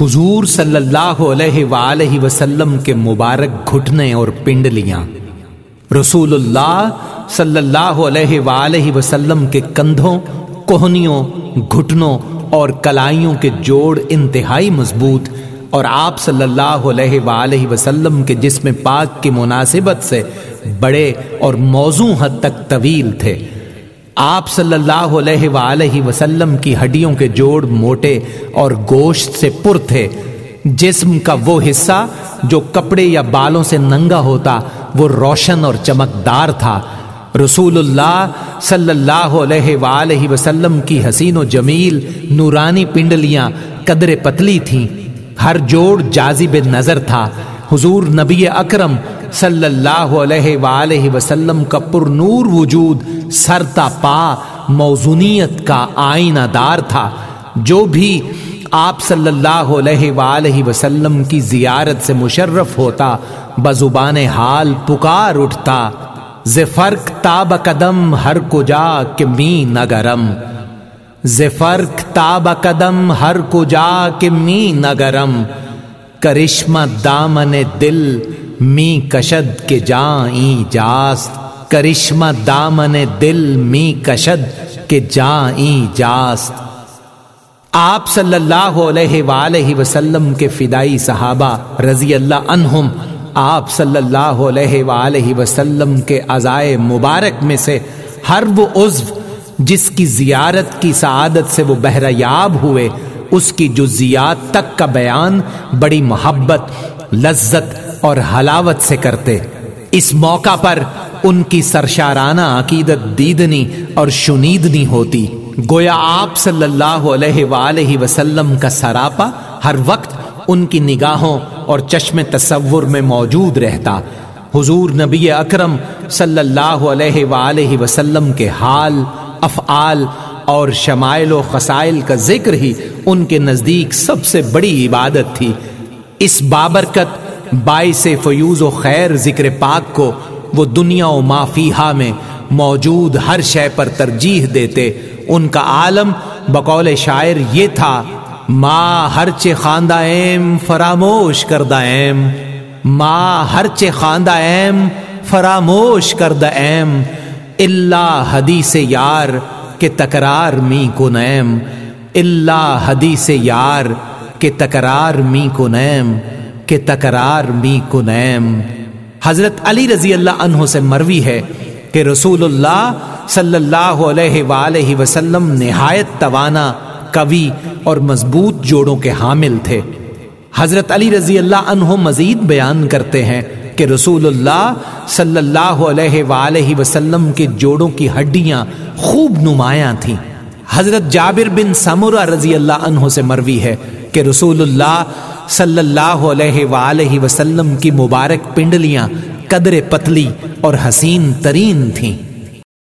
حضور صلی اللہ علیہ وآلہ وسلم کے مبارک گھٹنے اور پنڈلیاں۔ رسول اللہ صلی اللہ علیہ وآلہ وسلم کے کندھوں، کوہنیوں، گھٹنوں اور کلائیوں کے جوڑ انتہائی مضبوط اور آپ صلی اللہ علیہ وآلہ وسلم کے جسم پاک کی مناسبت سے بڑے اور موضوع حد تک طویل تھے۔ آپ صلی اللہ علیہ وآلہ وسلم کی ہڈیوں کے جوڑ موٹے اور گوشت سے پر تھے۔ جسم کا وہ حصہ جو کپڑے یا بالوں سے ننگا ہوتا، وہ روشن اور چمکدار تھا۔ رسول اللہ صلی اللہ علیہ وآلہ وسلم کی حسین و جمیل، نورانی پنڈلیاں قدر پتلی تھیں۔ ہر جوڑ جازب نظر تھا۔ حضور نبی اکرم صلی اللہ علیہ وآلہ وسلم کا پر نور وجود سرتا پا موزونیت کا آئینہ دار تھا۔ جو بھی آپ صلی اللہ علیہ وآلہ وسلم کی زیارت سے مشرف ہوتا، بزبان حال پکار اٹھتا۔ زفرق تاب قدم ہر کجا کہ می نگرم۔ زفرق تاب قدم ہر کجا کہ می نگرم۔ کرشمہ دامن دل می کشد کے جائیں جاست، کرشمہ دامن دل می کشد کے جائیں جاست۔ آپ صلی اللہ علیہ وآلہ وسلم کے فدائی صحابہ رضی اللہ عنہم، آپ صلی اللہ علیہ وآلہ وسلم کے عزائے مبارک میں سے ہر وہ عضو جس کی زیارت کی سعادت سے وہ بہریاب ہوئے، اس کی جزیات تک کا بیان، بڑی محبت، لذت اور حلاوت سے کرتے۔ اس موقع پر ان کی سرشارانہ عقیدت دیدنی اور شنیدنی ہوتی۔ گویا آپ صلی اللہ علیہ وآلہ وسلم کا سراپا ہر وقت ان کی نگاہوں اور چشم تصور میں موجود رہتا۔ حضور نبی اکرم صلی اللہ علیہ وآلہ وسلم کے حال، افعال اور شمائل و خسائل کا ذکر ہی ان کے نزدیک سب سے بڑی عبادت تھی۔ اس بابرکت باعث فیوز و خیر ذکر پاک کو وہ دنیا و مافیہ میں موجود ہر شے پر ترجیح دیتے۔ ان کا عالم بقول شاعر یہ تھا ماں ہر چے خاندہ ایم فراموش کردہ ایم ماں ہر چے خاندہ ایم فراموش کردہ ایم اللہ حدیث یار کے تکرار می کو نیم۔ اللہ حدیث یار کے تکرار می کو نیم۔ کے تکرار می کو نیم حضرت علی رضی اللہ عنہ سے مروی ہے کہ رسول اللہ صلی اللہ علیہ وآلہ وسلم نہایت توانا، قوی اور مضبوط جوڑوں کے حامل تھے۔ حضرت علی رضی اللہ عنہ مزید بیان کرتے ہیں کہ رسول اللہ صلی اللہ علیہ وآلہ وسلم کے جوڑوں کی ہڈیاں خوب نمایاں تھیں۔ حضرت جابر بن سمرہ رضی اللہ عنہ سے مروی ہے کہ رسول اللہ صلی اللہ علیہ وآلہ وسلم کی مبارک پنڈلیاں قدر پتلی اور حسین ترین تھیں۔